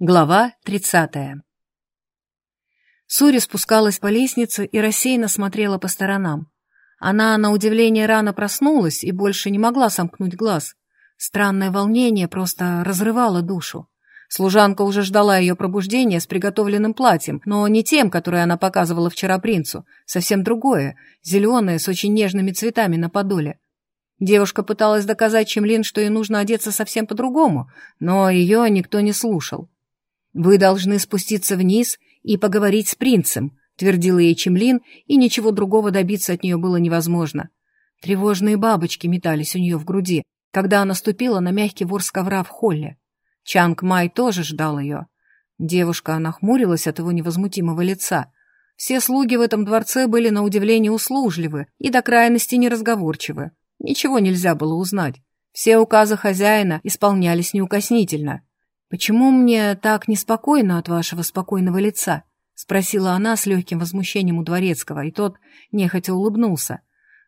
Глава 30. Сури спускалась по лестнице и рассеянно смотрела по сторонам. Она, на удивление, рано проснулась и больше не могла сомкнуть глаз. Странное волнение просто разрывало душу. Служанка уже ждала ее пробуждения с приготовленным платьем, но не тем, которое она показывала вчера принцу, совсем другое, зеленое, с очень нежными цветами на подоле. Девушка пыталась доказать Чемлин, что ей нужно одеться совсем по-другому, но ее никто не слушал. «Вы должны спуститься вниз и поговорить с принцем», — твердила ей Чемлин, и ничего другого добиться от нее было невозможно. Тревожные бабочки метались у нее в груди, когда она ступила на мягкий ворс ковра в холле. Чанг Май тоже ждал ее. Девушка нахмурилась от его невозмутимого лица. Все слуги в этом дворце были на удивление услужливы и до крайности неразговорчивы. Ничего нельзя было узнать. Все указы хозяина исполнялись неукоснительно. «Почему мне так неспокойно от вашего спокойного лица?» — спросила она с легким возмущением у дворецкого, и тот нехотя улыбнулся.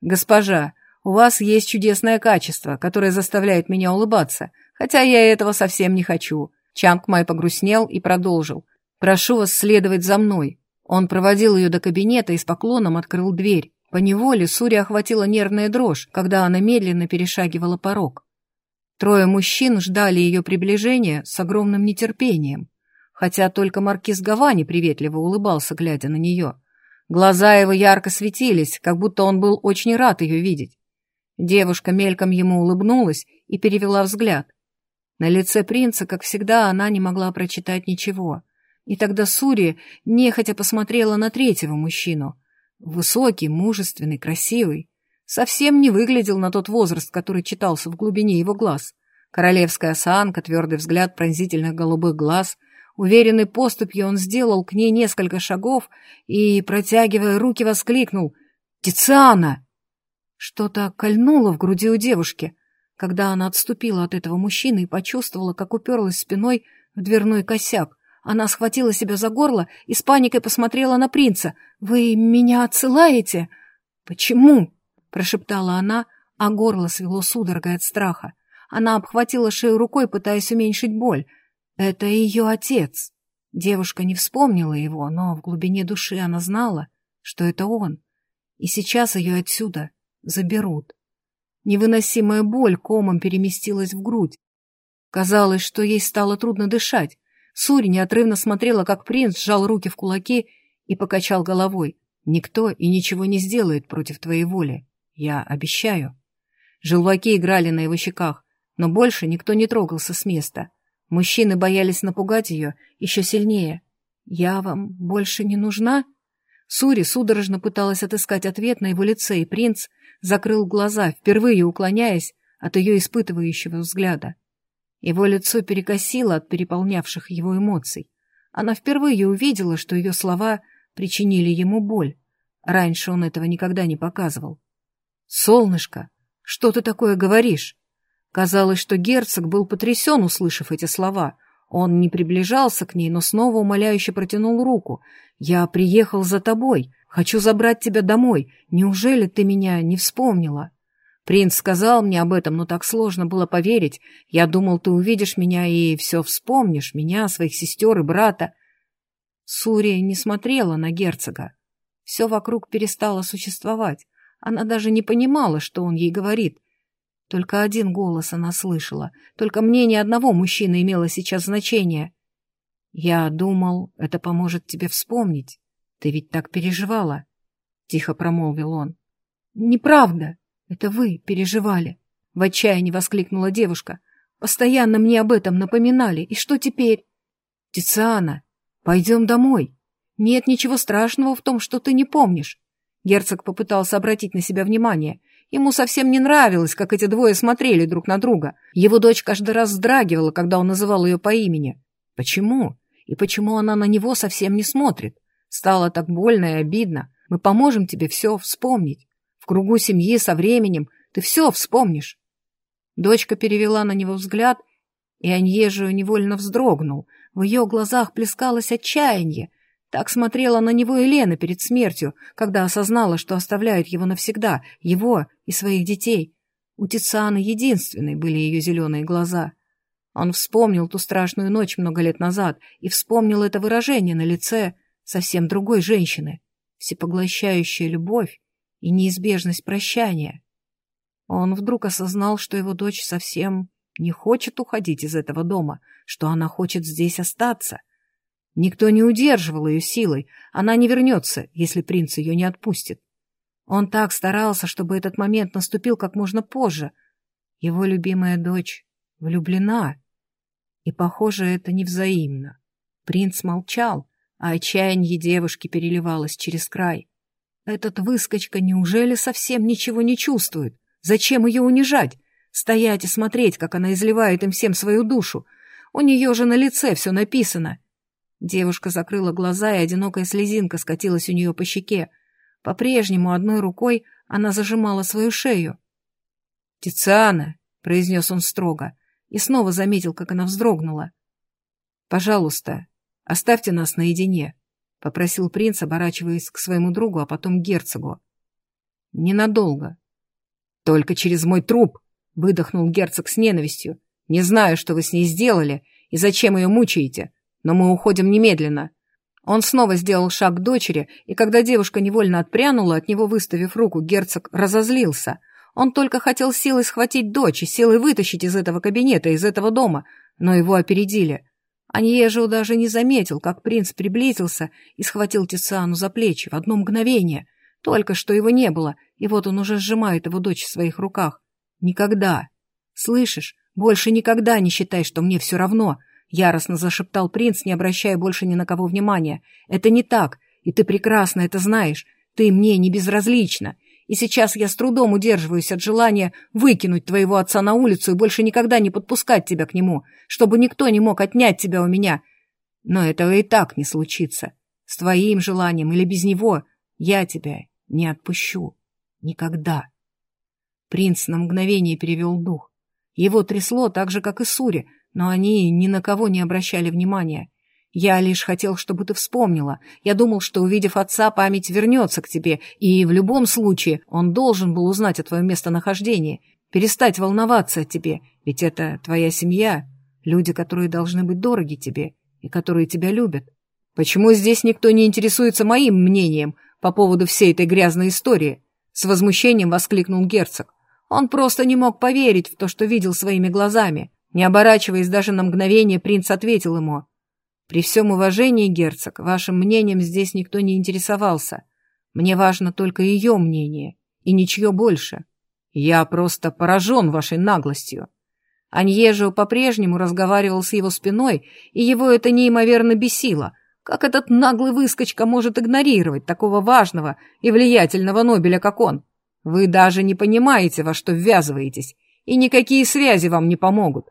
«Госпожа, у вас есть чудесное качество, которое заставляет меня улыбаться, хотя я этого совсем не хочу». Чанг Май погрустнел и продолжил. «Прошу вас следовать за мной». Он проводил ее до кабинета и с поклоном открыл дверь. По неволе Сури охватила нервная дрожь, когда она медленно перешагивала порог. Трое мужчин ждали ее приближения с огромным нетерпением, хотя только маркиз Гавани приветливо улыбался, глядя на нее. Глаза его ярко светились, как будто он был очень рад ее видеть. Девушка мельком ему улыбнулась и перевела взгляд. На лице принца, как всегда, она не могла прочитать ничего. И тогда Сури нехотя посмотрела на третьего мужчину. Высокий, мужественный, красивый совсем не выглядел на тот возраст, который читался в глубине его глаз. Королевская осанка, твердый взгляд пронзительных голубых глаз. Уверенной поступью он сделал к ней несколько шагов и, протягивая руки, воскликнул «Тициана!». Что-то кольнуло в груди у девушки, когда она отступила от этого мужчины и почувствовала, как уперлась спиной в дверной косяк. Она схватила себя за горло и с паникой посмотрела на принца. «Вы меня отсылаете?» «Почему?» Прошептала она, а горло свело судорогой от страха. Она обхватила шею рукой, пытаясь уменьшить боль. Это ее отец. Девушка не вспомнила его, но в глубине души она знала, что это он. И сейчас ее отсюда заберут. Невыносимая боль комом переместилась в грудь. Казалось, что ей стало трудно дышать. Сури неотрывно смотрела, как принц сжал руки в кулаки и покачал головой. «Никто и ничего не сделает против твоей воли. Я обещаю. Желваки играли на его щеках, но больше никто не трогался с места. Мужчины боялись напугать ее еще сильнее. «Я вам больше не нужна?» Сури судорожно пыталась отыскать ответ на его лице, и принц закрыл глаза, впервые уклоняясь от ее испытывающего взгляда. Его лицо перекосило от переполнявших его эмоций. Она впервые увидела, что ее слова причинили ему боль. Раньше он этого никогда не показывал. «Солнышко, что ты такое говоришь?» Казалось, что герцог был потрясен, услышав эти слова. Он не приближался к ней, но снова умоляюще протянул руку. «Я приехал за тобой. Хочу забрать тебя домой. Неужели ты меня не вспомнила?» Принц сказал мне об этом, но так сложно было поверить. Я думал, ты увидишь меня и все вспомнишь, меня, своих сестер и брата. Сурия не смотрела на герцога. Все вокруг перестало существовать. Она даже не понимала, что он ей говорит. Только один голос она слышала. Только мнение одного мужчины имело сейчас значение. «Я думал, это поможет тебе вспомнить. Ты ведь так переживала», — тихо промолвил он. «Неправда. Это вы переживали», — в отчаянии воскликнула девушка. «Постоянно мне об этом напоминали. И что теперь?» «Тициана, пойдем домой. Нет ничего страшного в том, что ты не помнишь. Герцог попытался обратить на себя внимание. Ему совсем не нравилось, как эти двое смотрели друг на друга. Его дочь каждый раз вздрагивала, когда он называл ее по имени. Почему? И почему она на него совсем не смотрит? Стало так больно и обидно. Мы поможем тебе все вспомнить. В кругу семьи со временем ты все вспомнишь. Дочка перевела на него взгляд, и Аньежио невольно вздрогнул. В ее глазах плескалось отчаяние, так смотрела на него Елена перед смертью, когда осознала, что оставляет его навсегда, его и своих детей. У Тицианы единственной были ее зеленые глаза. Он вспомнил ту страшную ночь много лет назад и вспомнил это выражение на лице совсем другой женщины, всепоглощающая любовь и неизбежность прощания. Он вдруг осознал, что его дочь совсем не хочет уходить из этого дома, что она хочет здесь остаться. Никто не удерживал ее силой, она не вернется, если принц ее не отпустит. Он так старался, чтобы этот момент наступил как можно позже. Его любимая дочь влюблена, и, похоже, это невзаимно. Принц молчал, а отчаяние девушки переливалось через край. Этот выскочка неужели совсем ничего не чувствует? Зачем ее унижать? Стоять и смотреть, как она изливает им всем свою душу. У нее же на лице все написано. Девушка закрыла глаза, и одинокая слезинка скатилась у нее по щеке. По-прежнему одной рукой она зажимала свою шею. «Тициана!» — произнес он строго, и снова заметил, как она вздрогнула. «Пожалуйста, оставьте нас наедине», — попросил принц, оборачиваясь к своему другу, а потом к герцогу. «Ненадолго». «Только через мой труп!» — выдохнул герцог с ненавистью. «Не знаю, что вы с ней сделали и зачем ее мучаете, но мы уходим немедленно». Он снова сделал шаг к дочери, и когда девушка невольно отпрянула, от него выставив руку, герцог разозлился. Он только хотел силой схватить дочь и силой вытащить из этого кабинета, из этого дома, но его опередили. Аньежио даже не заметил, как принц приблизился и схватил Тициану за плечи в одно мгновение. Только что его не было, и вот он уже сжимает его дочь в своих руках. Никогда. Слышишь, больше никогда не считай, что мне все равно. Яростно зашептал принц, не обращая больше ни на кого внимания. «Это не так, и ты прекрасно это знаешь. Ты мне не безразлична. И сейчас я с трудом удерживаюсь от желания выкинуть твоего отца на улицу и больше никогда не подпускать тебя к нему, чтобы никто не мог отнять тебя у меня. Но этого и так не случится. С твоим желанием или без него я тебя не отпущу. Никогда». Принц на мгновение перевел дух. Его трясло так же, как и Сури, но они ни на кого не обращали внимания. Я лишь хотел, чтобы ты вспомнила. Я думал, что, увидев отца, память вернется к тебе, и в любом случае он должен был узнать о твоем местонахождении, перестать волноваться о тебе, ведь это твоя семья, люди, которые должны быть дороги тебе и которые тебя любят. Почему здесь никто не интересуется моим мнением по поводу всей этой грязной истории? С возмущением воскликнул герцог. Он просто не мог поверить в то, что видел своими глазами. Не оборачиваясь даже на мгновение, принц ответил ему. «При всем уважении, герцог, вашим мнением здесь никто не интересовался. Мне важно только ее мнение, и ничье больше. Я просто поражен вашей наглостью». Аньежио по-прежнему разговаривал с его спиной, и его это неимоверно бесило. Как этот наглый выскочка может игнорировать такого важного и влиятельного Нобеля, как он? Вы даже не понимаете, во что ввязываетесь, и никакие связи вам не помогут.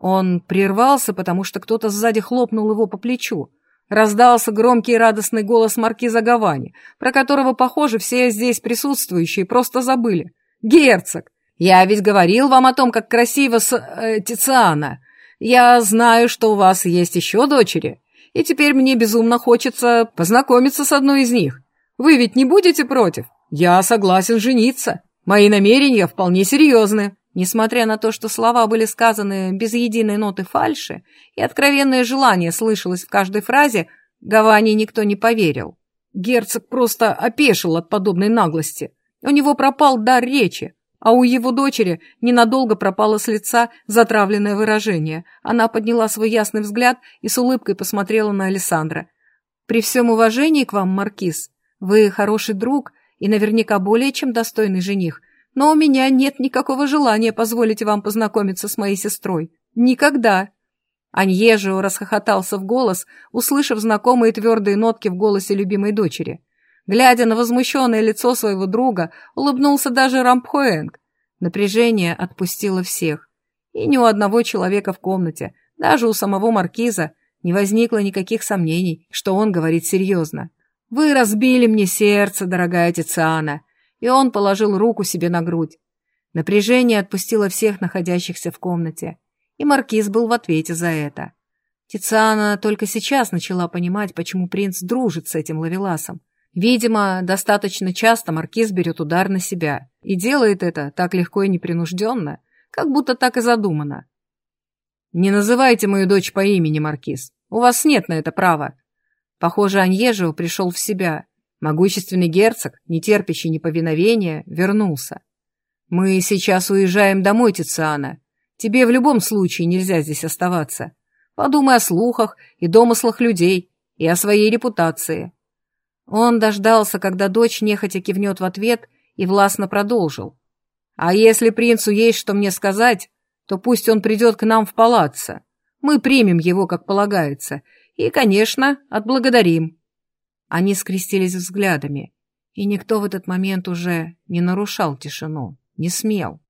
Он прервался, потому что кто-то сзади хлопнул его по плечу. Раздался громкий и радостный голос маркиза Гавани, про которого, похоже, все здесь присутствующие просто забыли. «Герцог! Я ведь говорил вам о том, как красиво с... Э, Тициана. Я знаю, что у вас есть еще дочери, и теперь мне безумно хочется познакомиться с одной из них. Вы ведь не будете против? Я согласен жениться. Мои намерения вполне серьезны». Несмотря на то, что слова были сказаны без единой ноты фальши, и откровенное желание слышалось в каждой фразе, Гавани никто не поверил. Герцог просто опешил от подобной наглости. У него пропал дар речи, а у его дочери ненадолго пропало с лица затравленное выражение. Она подняла свой ясный взгляд и с улыбкой посмотрела на Александра. «При всем уважении к вам, Маркиз, вы хороший друг и наверняка более чем достойный жених, но у меня нет никакого желания позволить вам познакомиться с моей сестрой. Никогда!» Аньежио расхохотался в голос, услышав знакомые твердые нотки в голосе любимой дочери. Глядя на возмущенное лицо своего друга, улыбнулся даже Рампхоэнг. Напряжение отпустило всех. И ни у одного человека в комнате, даже у самого маркиза, не возникло никаких сомнений, что он говорит серьезно. «Вы разбили мне сердце, дорогая Тициана и он положил руку себе на грудь. Напряжение отпустило всех находящихся в комнате, и Маркиз был в ответе за это. Тициана только сейчас начала понимать, почему принц дружит с этим лавеласом. Видимо, достаточно часто Маркиз берет удар на себя и делает это так легко и непринужденно, как будто так и задумано. «Не называйте мою дочь по имени, Маркиз. У вас нет на это права». Похоже, Аньежио пришел в себя. Могущественный герцог, не терпящий неповиновения, вернулся. «Мы сейчас уезжаем домой, Тициана. Тебе в любом случае нельзя здесь оставаться. Подумай о слухах и домыслах людей, и о своей репутации». Он дождался, когда дочь нехотя кивнет в ответ, и властно продолжил. «А если принцу есть что мне сказать, то пусть он придет к нам в палаццо. Мы примем его, как полагается, и, конечно, отблагодарим». Они скрестились взглядами, и никто в этот момент уже не нарушал тишину, не смел.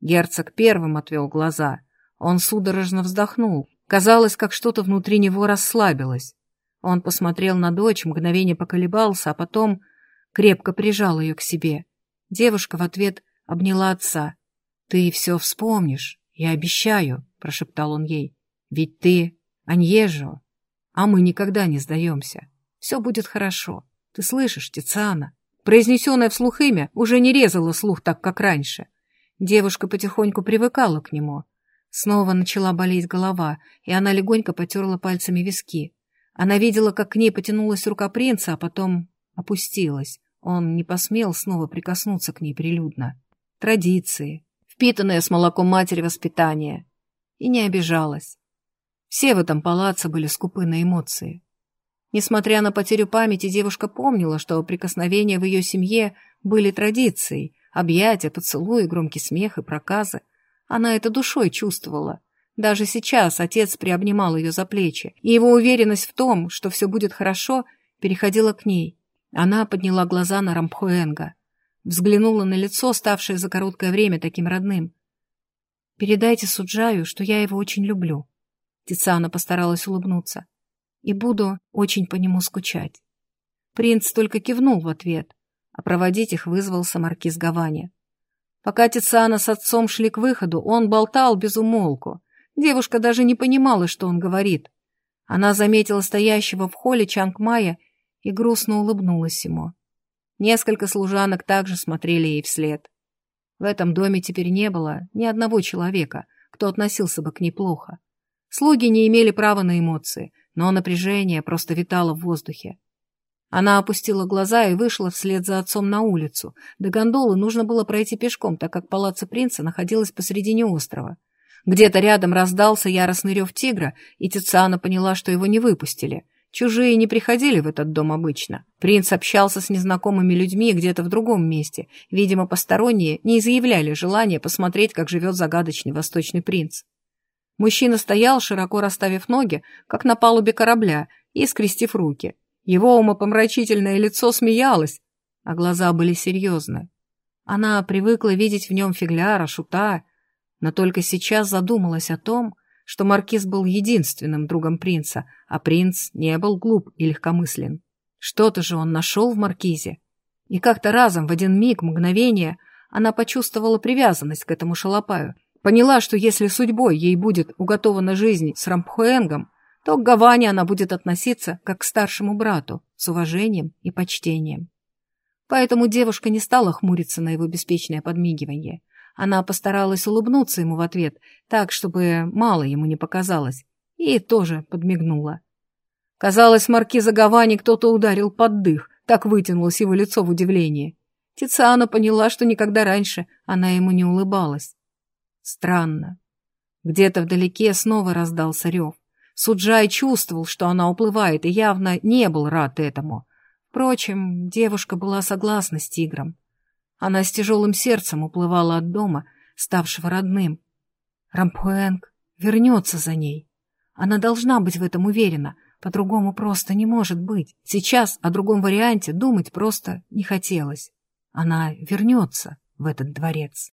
Герцог первым отвел глаза. Он судорожно вздохнул. Казалось, как что-то внутри него расслабилось. Он посмотрел на дочь, мгновение поколебался, а потом крепко прижал ее к себе. Девушка в ответ обняла отца. «Ты все вспомнишь, я обещаю», — прошептал он ей. «Ведь ты Аньежо, а мы никогда не сдаемся. Все будет хорошо. Ты слышишь, Тициана?» Произнесенное вслух имя уже не резало слух так, как раньше. Девушка потихоньку привыкала к нему. Снова начала болеть голова, и она легонько потерла пальцами виски. Она видела, как к ней потянулась рука принца, а потом опустилась. Он не посмел снова прикоснуться к ней прилюдно. Традиции, впитанное с молоком матери воспитание. И не обижалась. Все в этом палаце были скупы на эмоции. Несмотря на потерю памяти, девушка помнила, что прикосновения в ее семье были традицией, объятия, поцелуи, громкий смех и проказы. Она это душой чувствовала. Даже сейчас отец приобнимал ее за плечи, и его уверенность в том, что все будет хорошо, переходила к ней. Она подняла глаза на Рампхуэнга взглянула на лицо, ставшее за короткое время таким родным. «Передайте Суджаю, что я его очень люблю». Тициана постаралась улыбнуться. «И буду очень по нему скучать». Принц только кивнул в ответ, а проводить их вызвался маркиз Гавани. Пока Тициана с отцом шли к выходу, он болтал без умолку. Девушка даже не понимала, что он говорит. Она заметила стоящего в холле Чангмая и грустно улыбнулась ему. Несколько служанок также смотрели ей вслед. В этом доме теперь не было ни одного человека, кто относился бы к ней плохо. Слуги не имели права на эмоции, но напряжение просто витало в воздухе. Она опустила глаза и вышла вслед за отцом на улицу. До гондолы нужно было пройти пешком, так как палаццо принца находилось посредине острова. Где-то рядом раздался яростный рев тигра, и Тициана поняла, что его не выпустили — Чужие не приходили в этот дом обычно. Принц общался с незнакомыми людьми где-то в другом месте. Видимо, посторонние не изъявляли желания посмотреть, как живет загадочный восточный принц. Мужчина стоял, широко расставив ноги, как на палубе корабля, и скрестив руки. Его умопомрачительное лицо смеялось, а глаза были серьезны. Она привыкла видеть в нем фигляра, шута, но только сейчас задумалась о том, что маркиз был единственным другом принца, а принц не был глуп и легкомыслен. Что-то же он нашел в маркизе. И как-то разом, в один миг, мгновение, она почувствовала привязанность к этому шалопаю. Поняла, что если судьбой ей будет уготована жизнь с Рампхуэнгом, то к Гаване она будет относиться как к старшему брату, с уважением и почтением. Поэтому девушка не стала хмуриться на его беспечное подмигивание – она постаралась улыбнуться ему в ответ, так, чтобы мало ему не показалось, и тоже подмигнула. Казалось, маркиза Гавани кто-то ударил под дых, так вытянулось его лицо в удивлении. Тициана поняла, что никогда раньше она ему не улыбалась. Странно. Где-то вдалеке снова раздался рев. Суджай чувствовал, что она уплывает, и явно не был рад этому. Впрочем, девушка была согласна с тигром. Она с тяжелым сердцем уплывала от дома, ставшего родным. Рампуэнг вернется за ней. Она должна быть в этом уверена, по-другому просто не может быть. Сейчас о другом варианте думать просто не хотелось. Она вернется в этот дворец.